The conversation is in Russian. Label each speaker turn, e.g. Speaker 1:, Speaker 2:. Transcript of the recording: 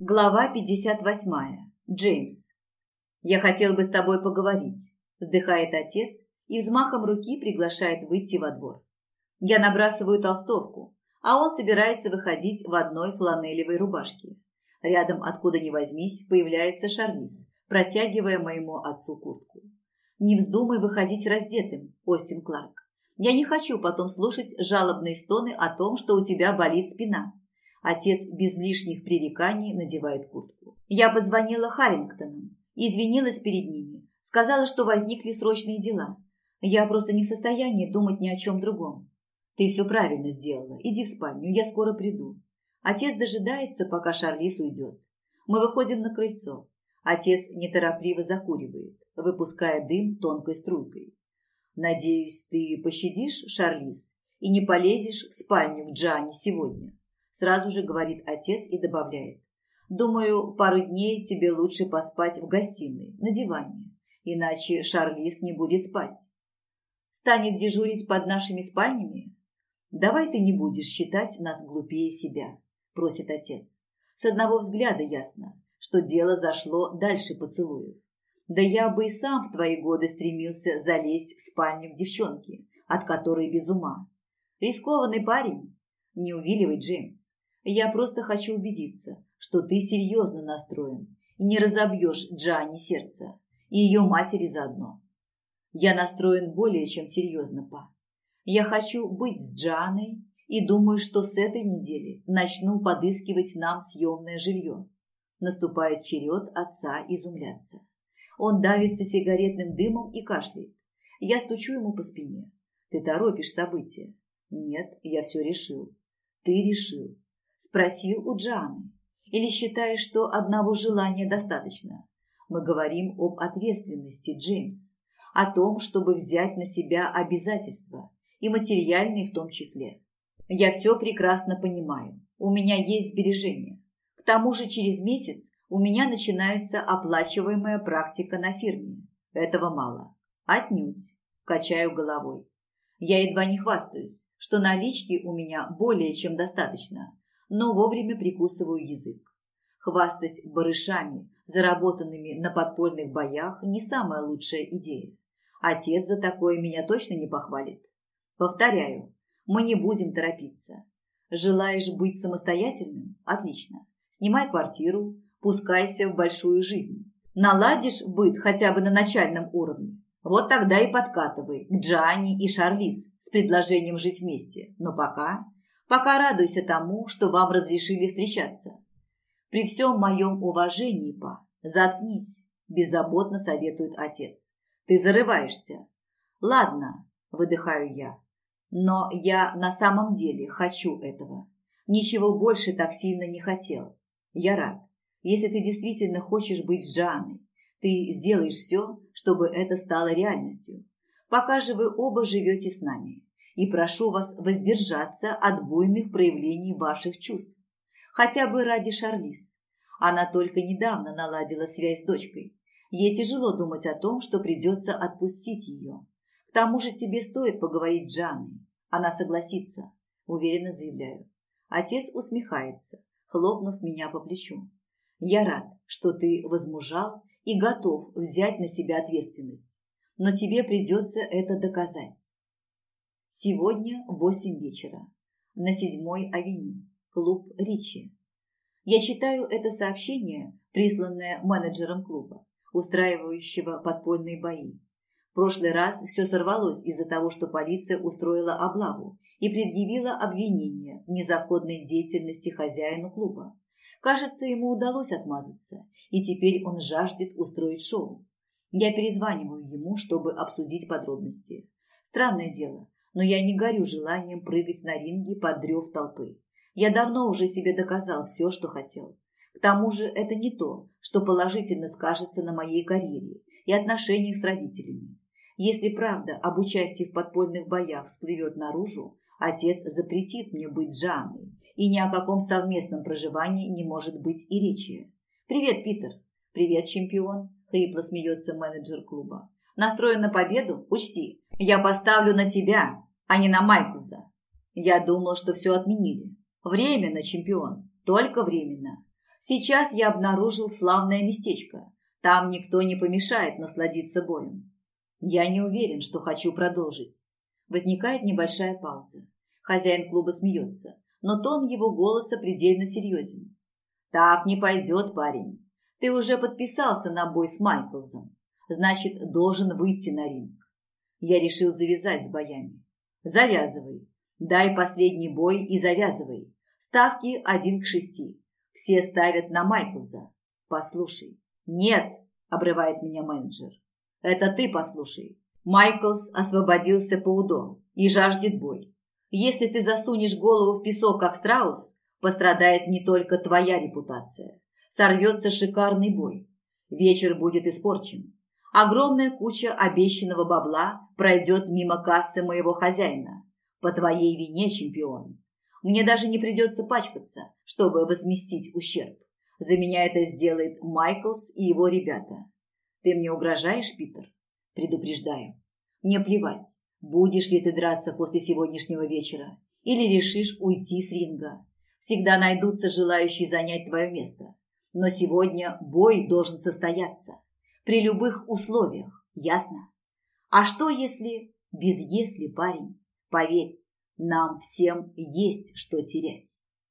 Speaker 1: Глава 58. Джеймс. «Я хотел бы с тобой поговорить», – вздыхает отец и взмахом руки приглашает выйти во двор. Я набрасываю толстовку, а он собирается выходить в одной фланелевой рубашке. Рядом, откуда ни возьмись, появляется Шарлиз, протягивая моему отцу куртку. «Не вздумай выходить раздетым, Остин Кларк. Я не хочу потом слушать жалобные стоны о том, что у тебя болит спина. Отец без лишних пререканий надевает куртку. Я позвонила Харрингтонам, извинилась перед ними, сказала, что возникли срочные дела. Я просто не в состоянии думать ни о чем другом. Ты все правильно сделала. Иди в спальню, я скоро приду. Отец дожидается, пока Шарлиз уйдет. Мы выходим на крыльцо. Отец неторопливо закуривает, выпуская дым тонкой струйкой. «Надеюсь, ты пощадишь, Шарлиз, и не полезешь в спальню к Джане сегодня?» сразу же говорит отец и добавляет. Думаю, пару дней тебе лучше поспать в гостиной, на диване, иначе Шарлиз не будет спать. Станет дежурить под нашими спальнями? Давай ты не будешь считать нас глупее себя, просит отец. С одного взгляда ясно, что дело зашло дальше поцелуев. Да я бы и сам в твои годы стремился залезть в спальню к девчонке, от которой без ума. Рискованный парень, не увиливай, Джеймс. Я просто хочу убедиться, что ты серьезно настроен и не разобьешь Джани сердце и ее матери заодно. Я настроен более чем серьезно, па. Я хочу быть с Джаной и думаю, что с этой недели начну подыскивать нам съемное жилье. Наступает черед отца изумляться. Он давится сигаретным дымом и кашляет. Я стучу ему по спине. Ты торопишь события. Нет, я все решил ты решил?» – спросил у Джаны. «Или считаешь, что одного желания достаточно? Мы говорим об ответственности, Джеймс, о том, чтобы взять на себя обязательства, и материальные в том числе. Я все прекрасно понимаю, у меня есть сбережения. К тому же через месяц у меня начинается оплачиваемая практика на фирме. Этого мало. Отнюдь. Качаю головой. Я едва не хвастаюсь, что налички у меня более чем достаточно, но вовремя прикусываю язык. Хвастать барышами, заработанными на подпольных боях, не самая лучшая идея. Отец за такое меня точно не похвалит. Повторяю, мы не будем торопиться. Желаешь быть самостоятельным? Отлично. Снимай квартиру, пускайся в большую жизнь. Наладишь быт хотя бы на начальном уровне. Вот тогда и подкатывай к Джани и Шарлиз с предложением жить вместе. Но пока... Пока радуйся тому, что вам разрешили встречаться. При всем моем уважении, па, заткнись, беззаботно советует отец. Ты зарываешься. Ладно, выдыхаю я. Но я на самом деле хочу этого. Ничего больше так сильно не хотел. Я рад. Если ты действительно хочешь быть с Джаной, ты сделаешь все, чтобы это стало реальностью. Пока же вы оба живете с нами. И прошу вас воздержаться от буйных проявлений ваших чувств. Хотя бы ради Шарлиз. Она только недавно наладила связь с дочкой. Ей тяжело думать о том, что придется отпустить ее. К тому же тебе стоит поговорить с Жанной. Она согласится, уверенно заявляю. Отец усмехается, хлопнув меня по плечу. Я рад, что ты возмужал и готов взять на себя ответственность. Но тебе придется это доказать. Сегодня восемь вечера. На седьмой авеню. Клуб Ричи. Я читаю это сообщение, присланное менеджером клуба, устраивающего подпольные бои. В прошлый раз все сорвалось из-за того, что полиция устроила облаву и предъявила обвинение в незаконной деятельности хозяину клуба. Кажется, ему удалось отмазаться, и теперь он жаждет устроить шоу. Я перезваниваю ему, чтобы обсудить подробности. Странное дело, но я не горю желанием прыгать на ринге под рев толпы. Я давно уже себе доказал все, что хотел. К тому же это не то, что положительно скажется на моей карьере и отношениях с родителями. Если правда об участии в подпольных боях всплывет наружу, Отец запретит мне быть Жанной, и ни о каком совместном проживании не может быть и речи. «Привет, Питер!» «Привет, чемпион!» – хрипло смеется менеджер клуба. «Настроен на победу? Учти, я поставлю на тебя, а не на Майклза!» Я думал, что все отменили. Временно, чемпион, только временно. Сейчас я обнаружил славное местечко. Там никто не помешает насладиться боем. Я не уверен, что хочу продолжить. Возникает небольшая пауза. Хозяин клуба смеется, но тон его голоса предельно серьезен. «Так не пойдет, парень. Ты уже подписался на бой с Майклзом. Значит, должен выйти на ринг». Я решил завязать с боями. «Завязывай. Дай последний бой и завязывай. Ставки один к шести. Все ставят на Майклза. Послушай». «Нет», – обрывает меня менеджер. «Это ты послушай. Майклс освободился по Паудо и жаждет бой. Если ты засунешь голову в песок, как страус, пострадает не только твоя репутация. Сорвется шикарный бой. Вечер будет испорчен. Огромная куча обещанного бабла пройдет мимо кассы моего хозяина. По твоей вине, чемпион. Мне даже не придется пачкаться, чтобы возместить ущерб. За меня это сделает Майклс и его ребята. Ты мне угрожаешь, Питер? предупреждаю. Мне плевать, будешь ли ты драться после сегодняшнего вечера или решишь уйти с ринга. Всегда найдутся желающие занять твое место. Но сегодня бой должен состояться. При любых условиях, ясно? А что если... Без если, парень. Поверь, нам всем есть что терять.